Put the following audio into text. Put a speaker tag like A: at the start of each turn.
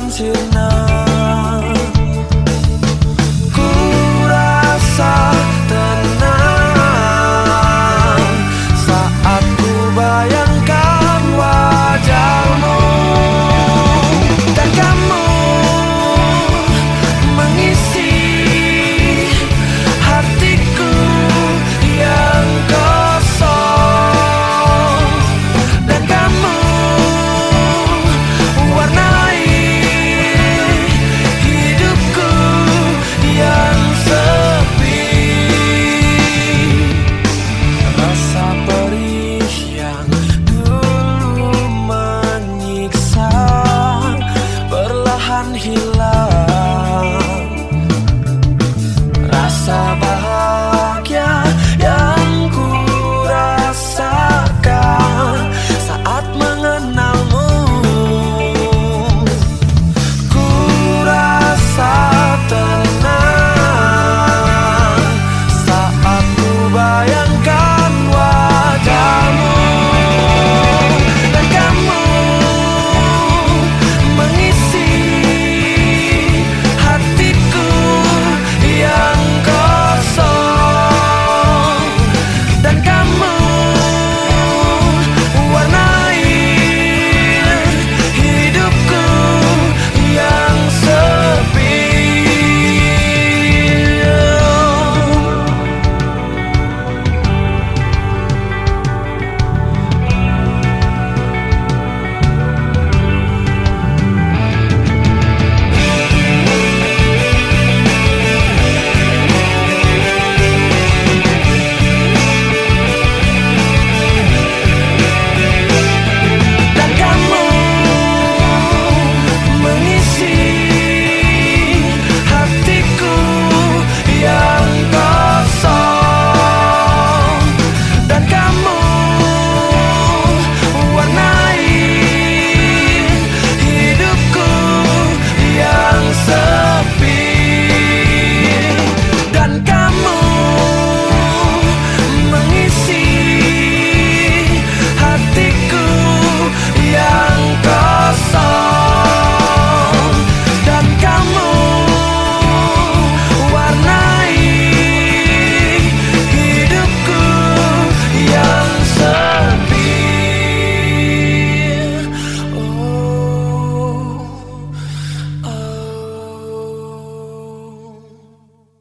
A: time to know. love.